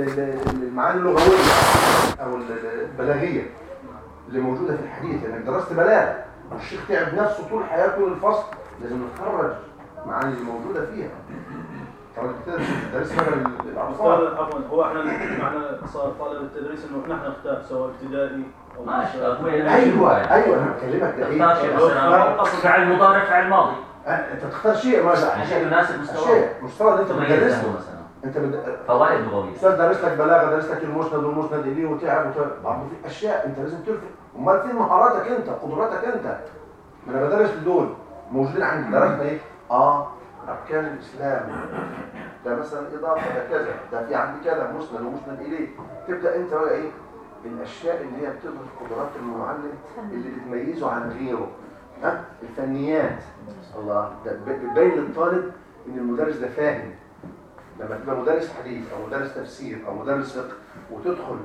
ال- ال- المعاني اللغوية أو ال- البلاغية اللي موجودة في الحديث. لانك درست بلاغه والشيخ تعب نفسه طول حياته للفصل لازم نخرج المعاني اللي موجودة فيها. طبعا كده درس مثلا الاطفال أستاذ عفوا هو إحنا معنا صار طالب التدريس إنه نحن نختار سواء ابتدائي أو هو أيوه أيوه أنا بكلمك ده تختار شيء مثلا قصد فعل مضارع فعل ماضي. أنت تختار شيء ما شيء يناسب مستواه شيء مستوى اللي أنت بتدرسه. مثلا. انت بد... فوائد لغوية. أستاذ درس لك بلاغة درس لك المسند والمسند إليه وتعب وتعب. برضه في أشياء أنت لازم تلفت أمال فين مهاراتك أنت؟ قدراتك أنت؟ ما أنا بدرس لدول موجودين عندي. درسنا إيه؟ آه أركان الإسلام. ده مثلا إضافة ده كذا. ده في عندي كذا مسند ومسند إليه. تبدأ أنت بقى إيه؟ الاشياء اللي هي بتظهر قدرات المعلم اللي بتميزه عن غيره. ها؟ الفنيات. الله ده بتبين للطالب إن المدرس ده فاهم. لما تبقى مدرس حديث أو مدرس تفسير أو مدرس فقه وتدخل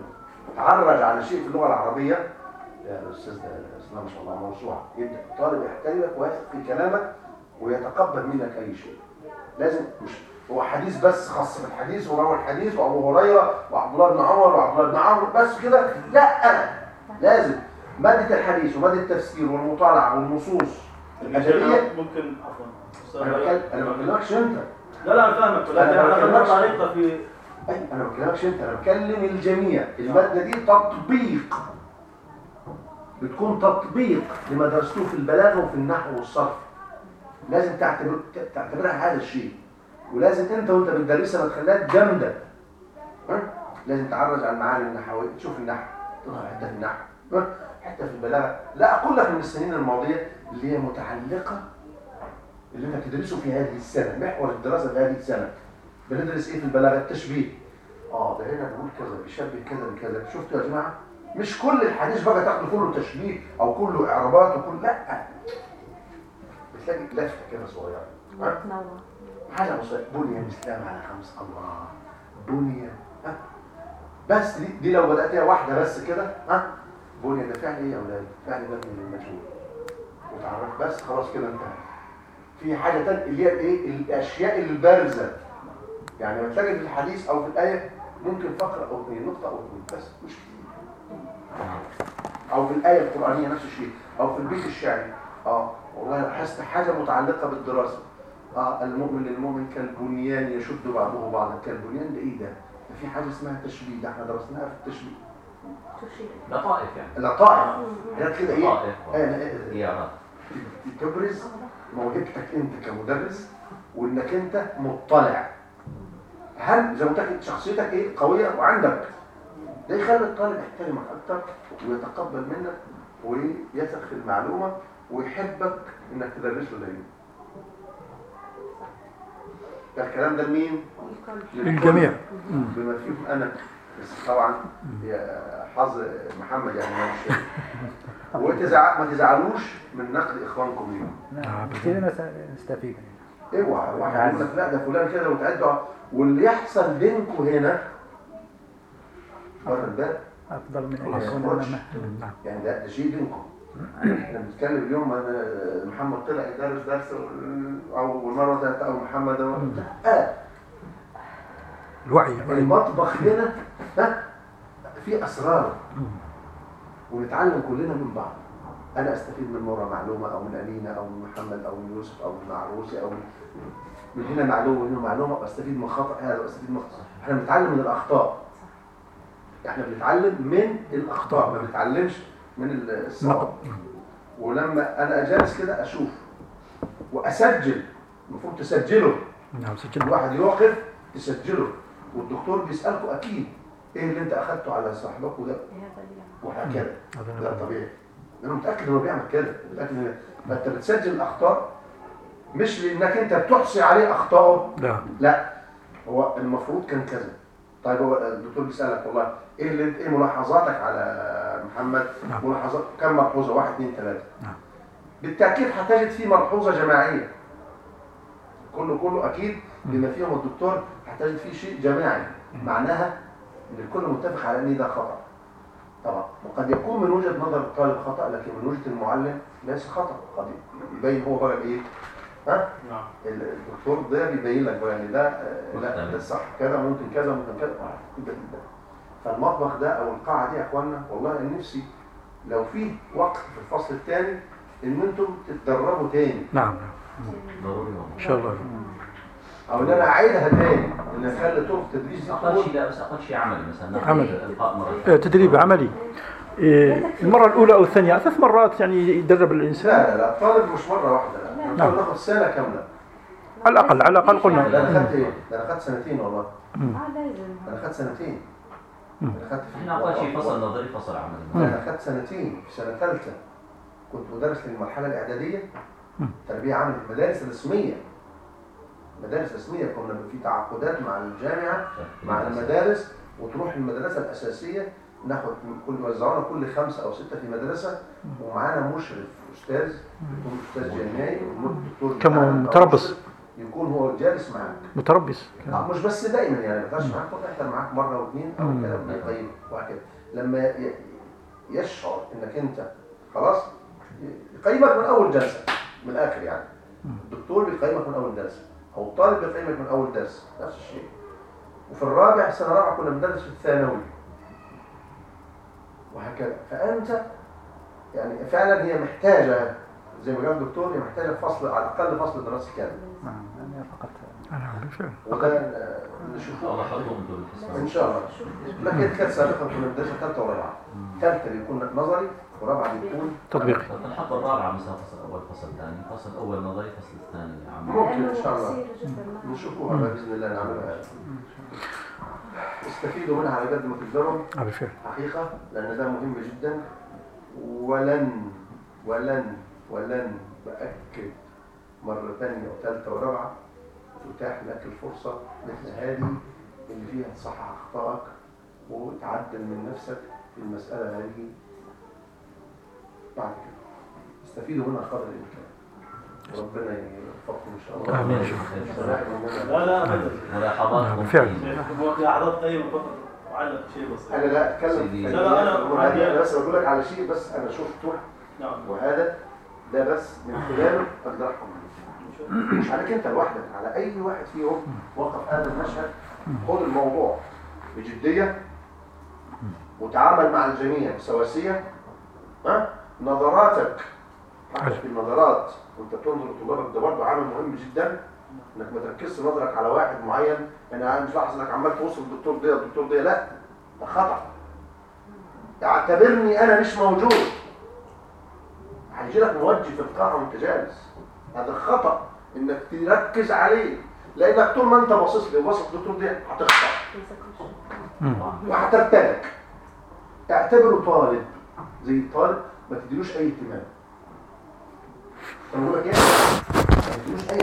تعرج على شيء في اللغة العربية يا الاستاذ ده ما شاء الله موسوعة. يبدأ الطالب يحترمك ويثق في كلامك ويتقبل منك أي شيء. لازم مش هو حديث بس خاص بالحديث وروى الحديث وأبو هريرة وعبد الله بن عمر وعبد الله بن عمرو بس كده. لا لازم مادة الحديث ومادة التفسير والمطالعة والنصوص الأدبية ممكن عفوا. أنا أنا ما بكلمكش أنت. لا لا أنا فاهمك لكن. اخذنا طريقه في أي أنا ما بكلمكش أنت أنا بكلم الجميع. المادة دي تطبيق. بتكون تطبيق لما درستوه في البلاغة وفي النحو والصرف. لازم تعتبر تعتبرها هذا الشيء. ولازم أنت وأنت بتدرسها ما تخليها جامدة؟ لازم تعرج على المعاني النحوية. تشوف النحو. تظهر حتة في النحو؟ حتة في البلاغة. لا أقول لك من السنين الماضية اللي هي متعلقة اللي انت بتدرسه في هذه السنة محور الدراسة في هذه السنة. بندرس إيه في البلاغة؟ التشبيه. آه ده هنا بيقول كذا بيشبه كذا بكذا. شفتوا يا جماعة؟ مش كل الحديث بقى تاخده كله تشبيه أو كله إعرابات وكل لا. بتلاقي لفتة كده صغيرة. ها؟ حاجة بسيطة. بني الإسلام على خمس الله بني ها؟ بس دي, دي لو بداتها واحدة بس كده ها؟ بني ده فعل إيه يا أولاد؟ فعل مبني للمجهول. وتعرف بس خلاص كده انتهى. في حاجة تانية اللي هي الايه الأشياء البارزة. يعني لما تلاقي في الحديث أو في الآية ممكن فقرة أو اثنين نقطة أو اثنين بس مش كتير. أو في الآية القرآنية نفس الشيء. أو في البيت الشعري آه والله لاحظت حاجة متعلقة بالدراسة. آه المؤمن للمؤمن كالبنيان يشد بعضه بعضا. كالبنيان ده إيه ده؟ ده في حاجة اسمها تشبيه. ده إحنا درسناها في التشبيه. لطائف يعني. لطائف. حاجات كده إيه؟ لطائف. آه، تبرز موهبتك انت كمدرس وانك انت مطلع. هل زي ما قلت شخصيتك إيه؟ قوية وعندك. ده يخلي الطالب يحترمك أكتر ويتقبل منك ويثق في المعلومة ويحبك انك تدرس له دايما. ده الكلام ده لمين؟ للجميع بما فيهم أنا. بس طبعا يا حظ محمد يعني ما مش وتزع... ما تزعلوش من نقد إخوانكم ليهم آه، كده نس- نستفيد. اوعى واحد يقول لك لا ده فلان كده لو تعدوا واللي يحصل بينكم هنا بره الباب أفضل من ان نعم يعني ده, شيء بينكم. إحنا بنتكلم اليوم أنا محمد طلع يدرس درس أو مرة ده أو محمد. ده لا الوعي الوعي. المطبخ هنا ها في أسرار. ونتعلم كلنا من بعض. أنا أستفيد من مرة معلومة أو من أمينة أو من محمد أو من يوسف أو من عروسي أو من هنا معلومة ومن هنا معلومة واستفيد من خطأ هذا واستفيد من خطأ. إحنا بنتعلم من الأخطاء. إحنا بنتعلم من الأخطاء ما بنتعلمش من الصواب. ولما أنا جالس كده أشوف وأسجل المفروض تسجله. نعم سجل الواحد يوقف تسجله. والدكتور بيسألكوا أكيد. إيه اللي أنت أخدته على صاحبك وده؟ هذا اللي وهكذا. ده. طبيعي. أنا متأكد إنه بيعمل كده. متأكد إن فأنت بتسجل الأخطاء مش لأنك أنت بتحصي عليه أخطائه لا. لا. هو المفروض كان كذا. طيب هو الدكتور بيسألك والله إيه اللي أنت إيه ملاحظاتك على محمد؟ نعم. ملاحظات كم ملحوظة؟ واحد اثنين ثلاثة نعم. بالتأكيد هتجد فيه ملحوظة جماعية. كله كله أكيد بما فيهم الدكتور هتجد فيه شيء جماعي. معناها ان الكل متفق على إن ده خطأ. طبعا. وقد يكون من وجهة نظر الطالب خطأ لكن من وجهة المعلم ليس خطأ. قد يبين هو بقى الايه ها؟ نعم. الدكتور ده بيبين لك بقى إن ده آه، لا. ده صح كذا ممكن كذا ممكن كذا. فالمطبخ ده أو القاعة دي يا اخوانا والله نفسي لو في وقت في الفصل الثاني إن أنتم تتدربوا تاني. نعم. ضروري والله. إن شاء الله. أو إن أنا أعيدها تاني إن أخلي طرق تدريس دي أقل تكون شيء لا بس أقل شيء عملي مثلا ناخذ عملي. آه، تدريب عملي. آه، المرة الأولى أو الثانية ثلاث مرات يعني يدرب الإنسان. لا لا لا الطالب مش مرة واحدة لا. نعم. الطالب ناخد سنة كاملة. على الأقل على الأقل قلنا. خدت إيه؟ ده أنا خدت سنتين والله. لازم ده أنا خدت سنتين. خدت في إحنا أقل شيء فصل نظري فصل عملي. أنا خدت سنتين في سنة ثالثه كنت مدرس للمرحلة الإعدادية تربية عامة في مدارس رسميه مدارس رسميه كنا في تعاقدات مع الجامعة مع المدارس وتروح المدرسة الأساسية ناخد كل وزعونا كل خمسة أو ستة في مدرسة ومعانا مشرف أستاذ يكون أستاذ جامعي والدكتور كم بتاعنا متربص. يكون هو جالس معاك متربص. آه، مش بس دايما يعني ما يبقاش معاك يحضر معاك مرة واثنين أو مم. كده بيقيم وهكذا. لما يشعر إنك أنت خلاص يقيمك من أول جلسة من الآخر يعني. الدكتور بيقيمك من أول جلسة. أو الطالب بيقيمك من أول درس نفس الشيء. وفي الرابع سنة رابعة كنا بندرس في الثانوي. وهكذا. فأنت يعني فعلا هي محتاجة زي ما قال الدكتور هي محتاجة فصل على الأقل فصل دراسي كامل نعم أنا فقط وده نشوفه إن شاء الله. لكن كانت سابقا كنا بندرسها ثالثة ورابعة. ثالثة بيكون نظري ورابعه بيكون تطبيقي. نحط الرابعة مثلا فصل اول فصل ثاني فصل اول نظري فصل الثاني عملي ممكن إن شاء الله. نشوفوها بإذن الله. نعملها استفيدوا منها على قد ما تقدروا. حقيقة لأن ده مهم جدا. ولن ولن ولن بأكد مرة ثانية وثالثه ورابعة تتاح لك الفرصة مثل هذه اللي فيها تصحح أخطائك وتعدل من نفسك في المسألة هذه بعد كده. استفيدوا منها قدر الإمكان. ربنا يوفقكم إن شاء الله. آمين. لا لا ابدا. ملاحظات نعم،. ممكن. لحظات قيمه فقط وعلق شيء بسيط. أنا لا أتكلم لا، لا،. أنا بس بقول لك على شيء بس أنا شفته. نعم. وهذا ده بس من خلاله أقدر احكم عليه. مش عليك أنت لوحدك. على أي واحد فيهم وقف هذا المشهد خد الموضوع بجدية وتعامل مع الجميع بسواسية. ها؟ نظراتك. حتى في النظرات وأنت بتنظر لطلابك ده برضه عامل مهم جدا إنك ما تركزش نظرك على واحد معين أنا مش لاحظ إنك عمال توصل الدكتور ده الدكتور ده لا ده خطأ. اعتبرني أنا مش موجود. هيجي لك موجه في القاعة وانت جالس هذا خطأ إنك تركز عليه لأنك طول ما أنت باصص لي وباصص للدكتور ده هتخطأ. وهترتبك اعتبره طالب زي الطالب ما تديلوش أي اهتمام. طب هو كده ما تديلوش أي